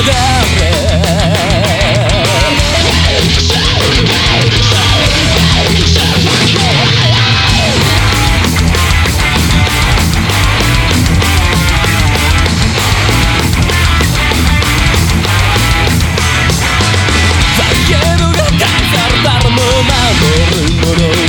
守るもの